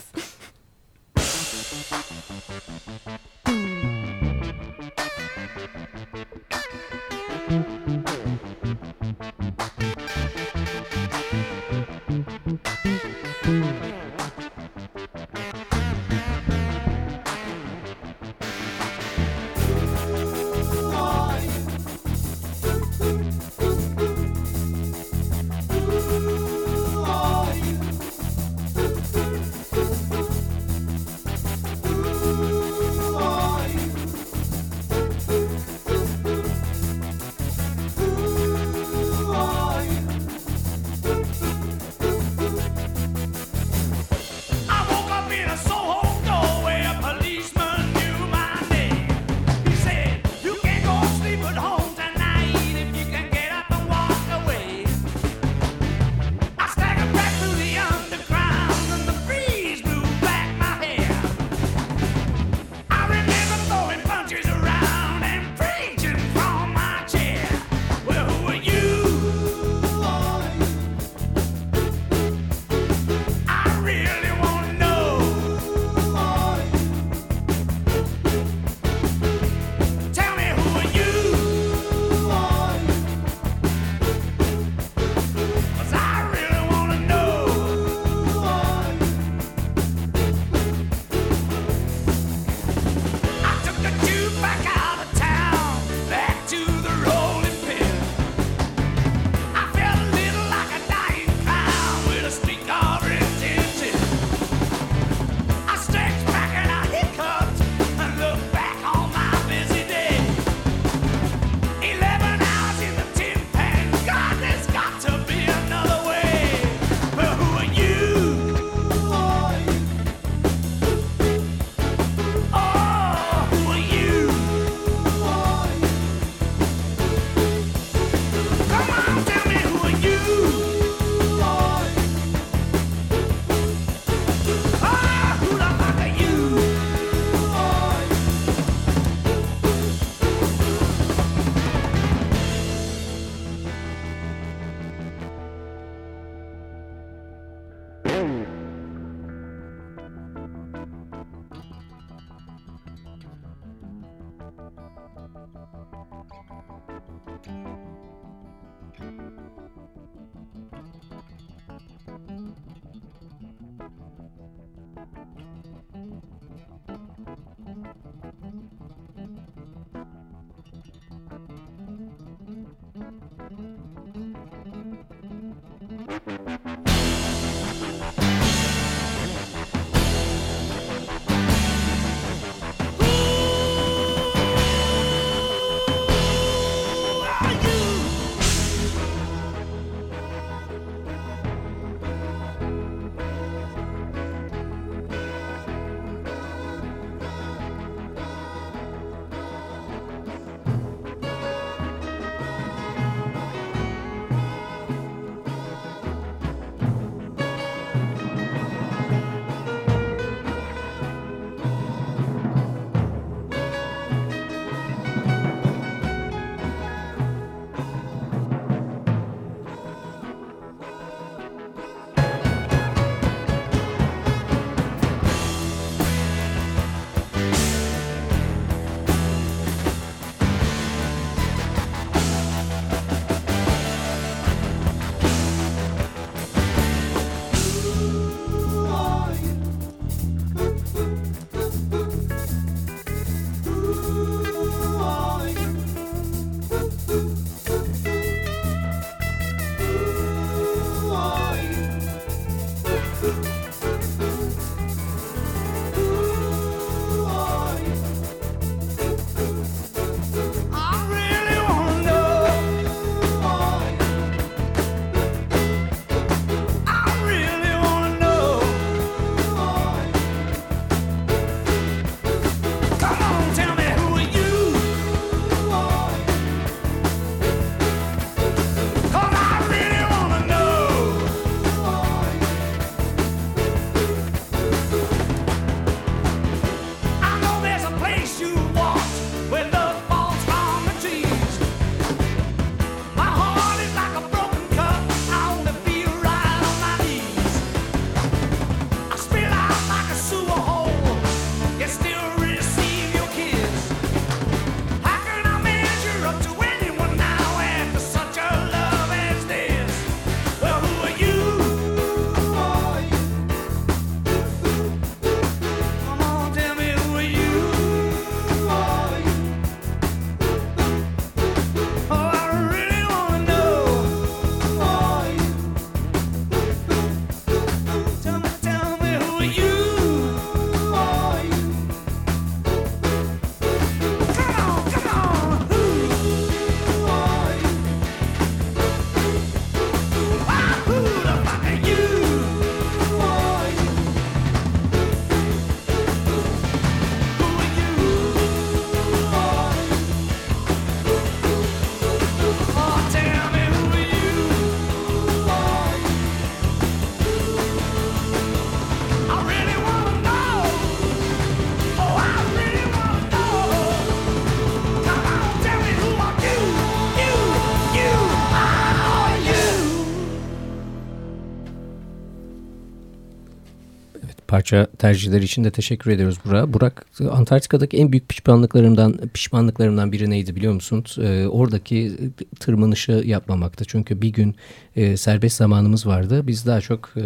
S1: parça tercihleri için de teşekkür ediyoruz Burak. Burak Antarktika'daki en büyük pişmanlıklarımdan pişmanlıklarımdan biri neydi biliyor musun? E, oradaki tırmanışı yapmamakta. Çünkü bir gün e, serbest zamanımız vardı. Biz daha çok e,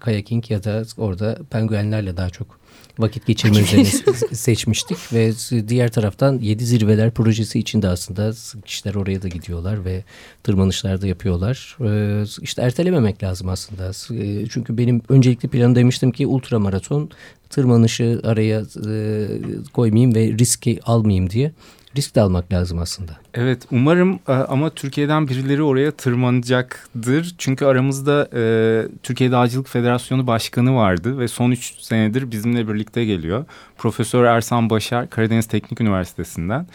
S1: kayaking ya da orada penguenlerle daha çok vakit geçirme üzerine seçmiştik ve diğer taraftan Yedi Zirveler projesi için de aslında kişiler oraya da gidiyorlar ve tırmanışlar da yapıyorlar. Ee, işte ertelememek lazım aslında. Ee, çünkü benim öncelikli planım demiştim ki ultramaraton tırmanışı araya e, koymayayım ve riski almayayım diye risk de almak lazım aslında.
S3: Evet umarım e, ama Türkiye'den birileri oraya tırmanacaktır. Çünkü aramızda e, Türkiye Dağcılık Federasyonu Başkanı vardı ve son üç senedir bizimle birlikte geliyor. Profesör Ersan Başar Karadeniz Teknik Üniversitesi'nden.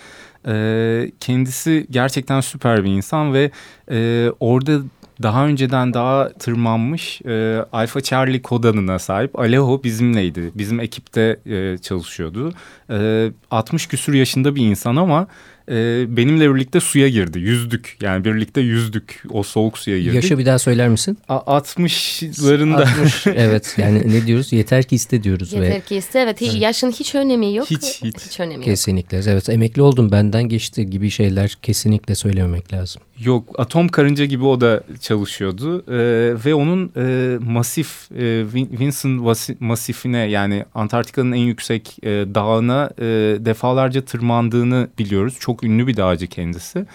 S3: E, kendisi gerçekten süper bir insan ve e, orada daha önceden daha tırmanmış e, Alfa Charlie kodanına sahip Alejo bizimleydi. Bizim ekipte e, çalışıyordu. E, 60 küsür yaşında bir insan ama e, benimle birlikte suya girdi. Yüzdük yani birlikte yüzdük o soğuk suya girdik.
S1: Yaşı bir daha söyler misin?
S3: A 60'larında.
S1: 60 evet yani ne diyoruz yeter ki iste diyoruz.
S2: Yeter ve... ki iste evet, evet yaşın hiç önemi yok.
S3: Hiç hiç.
S2: hiç önemi
S1: kesinlikle yok. evet emekli oldum benden geçti gibi şeyler kesinlikle söylememek lazım.
S3: Yok atom karınca gibi o da çalışıyordu ee, ve onun e, masif e, Vincent masifine yani Antarktika'nın en yüksek e, dağına e, defalarca tırmandığını biliyoruz. Çok ünlü bir dağcı kendisi.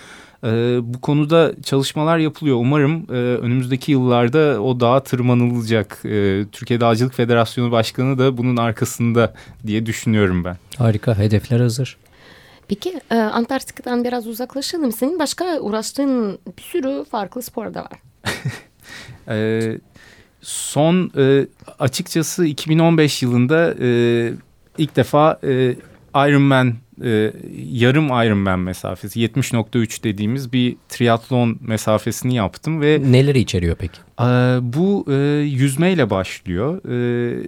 S3: E, bu konuda çalışmalar yapılıyor. Umarım e, önümüzdeki yıllarda o dağa tırmanılacak. E, Türkiye Dağcılık Federasyonu Başkanı da bunun arkasında diye düşünüyorum ben.
S1: Harika hedefler hazır.
S2: Peki e, Antarktika'dan biraz uzaklaşalım. Senin başka uğraştığın bir sürü farklı spor da var.
S3: e, son e, açıkçası 2015 yılında e, ilk defa e, Ironman e, yarım Ironman mesafesi 70.3 dediğimiz bir triatlon mesafesini yaptım ve
S1: neleri içeriyor peki?
S3: E, bu e, yüzmeyle başlıyor. E,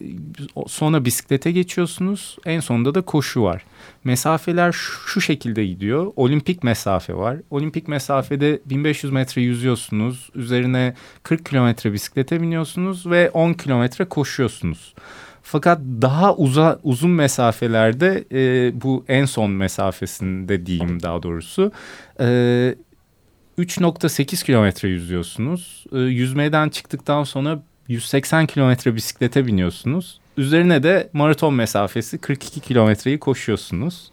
S3: sonra bisiklete geçiyorsunuz. En sonunda da koşu var. Mesafeler şu, şu şekilde gidiyor. Olimpik mesafe var. Olimpik mesafede 1500 metre yüzüyorsunuz. Üzerine 40 kilometre bisiklete biniyorsunuz ve 10 kilometre koşuyorsunuz. Fakat daha uza, uzun mesafelerde e, bu en son mesafesinde diyeyim daha doğrusu e, 3.8 kilometre yüzüyorsunuz. E, yüzmeden çıktıktan sonra 180 kilometre bisiklete biniyorsunuz. Üzerine de maraton mesafesi 42 kilometreyi koşuyorsunuz.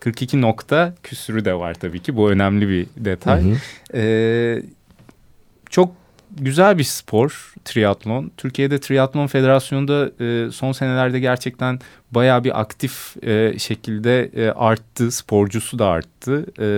S3: 42 nokta küsürü de var tabii ki. Bu önemli bir detay. Hı hı. Ee, çok güzel bir spor triatlon. Türkiye'de Triatlon Federasyonu'nda e, son senelerde gerçekten bayağı bir aktif e, şekilde e, arttı. Sporcusu da arttı. E,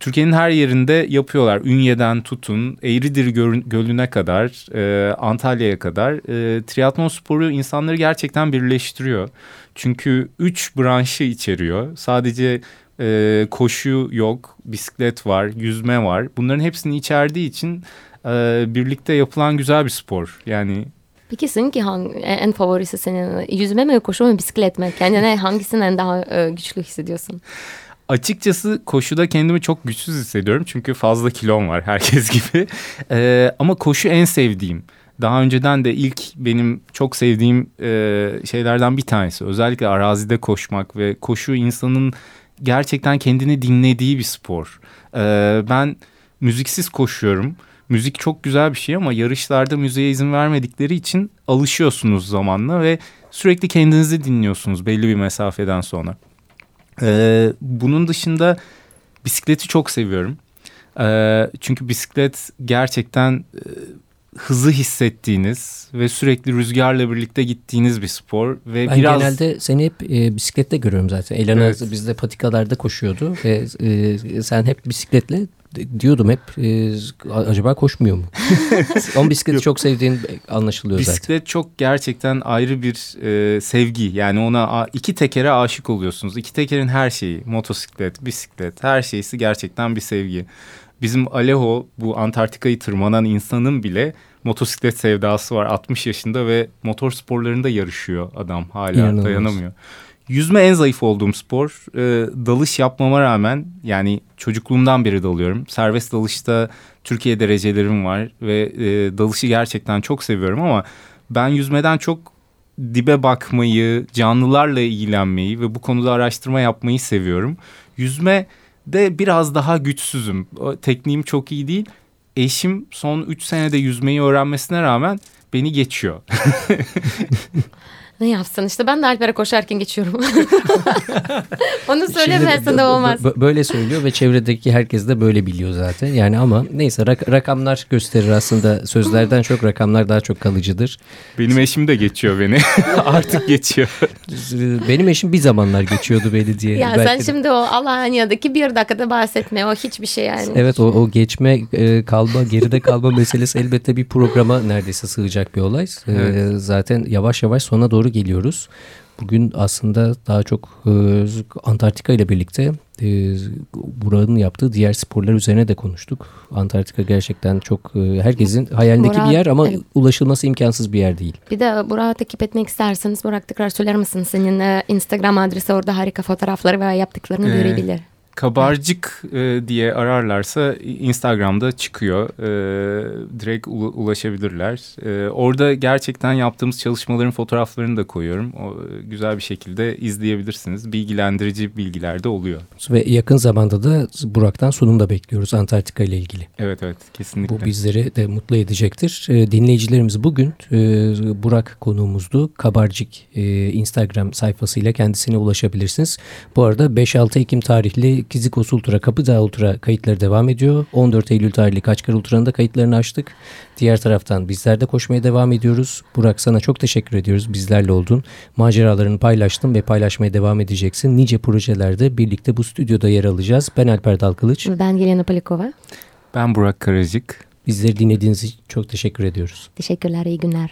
S3: Türkiye'nin her yerinde yapıyorlar. Ünye'den tutun, Eğridir Gölü'ne kadar, e, Antalya'ya kadar. E, triatlon sporu insanları gerçekten birleştiriyor. Çünkü üç branşı içeriyor. Sadece e, koşu yok, bisiklet var, yüzme var. Bunların hepsini içerdiği için e, birlikte yapılan güzel bir spor. Yani
S2: Peki seninki hangi, en favorisi senin? Yüzme mi, koşu mu, bisiklet mi? Kendine hangisinden daha e, güçlü hissediyorsun?
S3: Açıkçası koşuda kendimi çok güçsüz hissediyorum. Çünkü fazla kilom var herkes gibi. Ee, ama koşu en sevdiğim. Daha önceden de ilk benim çok sevdiğim e, şeylerden bir tanesi. Özellikle arazide koşmak ve koşu insanın gerçekten kendini dinlediği bir spor. Ee, ben müziksiz koşuyorum. Müzik çok güzel bir şey ama yarışlarda müziğe izin vermedikleri için alışıyorsunuz zamanla ve sürekli kendinizi dinliyorsunuz belli bir mesafeden sonra. Ee, bunun dışında bisikleti çok seviyorum. Ee, çünkü bisiklet gerçekten e, hızı hissettiğiniz ve sürekli rüzgarla birlikte gittiğiniz bir spor ve
S1: ben
S3: biraz
S1: genelde seni hep e, bisiklette görüyorum zaten. Elena evet. bizde patikalarda koşuyordu ve e, sen hep bisikletle diyordum hep e, acaba koşmuyor mu? Onun bisikleti çok sevdiğin anlaşılıyor
S3: Bisiklet
S1: zaten.
S3: Bisiklet çok gerçekten ayrı bir e, sevgi. Yani ona iki tekere aşık oluyorsunuz. İki tekerin her şeyi motosiklet, bisiklet her şeysi gerçekten bir sevgi. Bizim Alejo bu Antarktika'yı tırmanan insanın bile motosiklet sevdası var. 60 yaşında ve motor sporlarında yarışıyor adam hala İnanılmaz. dayanamıyor. Yüzme en zayıf olduğum spor. E, dalış yapmama rağmen yani çocukluğumdan beri dalıyorum. Serbest dalışta Türkiye derecelerim var ve e, dalışı gerçekten çok seviyorum ama ben yüzmeden çok dibe bakmayı, canlılarla ilgilenmeyi ve bu konuda araştırma yapmayı seviyorum. Yüzme de biraz daha güçsüzüm. Tekniğim çok iyi değil. Eşim son 3 senede yüzmeyi öğrenmesine rağmen beni geçiyor.
S2: Ne yapsın işte ben de Alper'e koşarken geçiyorum. Onu söylemezsen de olmaz.
S1: Böyle söylüyor ve çevredeki herkes de böyle biliyor zaten. Yani ama neyse rak rakamlar gösterir aslında sözlerden çok rakamlar daha çok kalıcıdır.
S3: Benim eşim de geçiyor beni. Artık geçiyor.
S1: Benim eşim bir zamanlar geçiyordu beni diye.
S2: Ya sen şimdi o Alanya'daki bir dakikada bahsetme o hiçbir şey yani.
S1: Evet o, o geçme e, kalma geride kalma meselesi elbette bir programa neredeyse sığacak bir olay. E, evet. Zaten yavaş yavaş sona doğru geliyoruz. Bugün aslında daha çok e, Antarktika ile birlikte e, Burak'ın yaptığı diğer sporlar üzerine de konuştuk. Antarktika gerçekten çok e, herkesin hayalindeki Burak, bir yer ama evet. ulaşılması imkansız bir yer değil.
S2: Bir de Burak'ı takip etmek isterseniz Burak tekrar söyler misin? Senin e, Instagram adresi orada harika fotoğrafları ve yaptıklarını ee, görebilir.
S3: Kabarcık e, diye ararlarsa Instagram'da çıkıyor. E, direkt ulaşabilirler. E, orada gerçekten yaptığımız çalışmaların fotoğraflarını da koyuyorum. O, güzel bir şekilde izleyebilirsiniz. Bilgilendirici bilgiler de oluyor.
S1: Ve yakın zamanda da Burak'tan sunum da bekliyoruz Antarktika ile ilgili.
S3: Evet evet kesinlikle.
S1: Bu bizleri de mutlu edecektir. E, dinleyicilerimiz bugün e, Burak konuğumuzdu. Kabarcık e, Instagram sayfasıyla kendisine ulaşabilirsiniz. Bu arada 5-6 Ekim tarihli Kizikos Ultra, Kapıdağ Ultra kayıtları devam ediyor. 14 Eylül tarihli Kaçkar Ultra'nın da kayıtlarını açtık. Diğer taraftan bizler de koşmaya devam ediyoruz. Burak sana çok teşekkür ediyoruz. Bizlerle oldun. Maceralarını paylaştın ve paylaşmaya devam edeceksin. Nice projelerde birlikte bu stüdyoda yer alacağız. Ben Alper Dalkılıç.
S2: Ben Gelena Palikova.
S3: Ben Burak Karacık.
S1: Bizleri dinlediğiniz için çok teşekkür ediyoruz.
S2: Teşekkürler, iyi günler.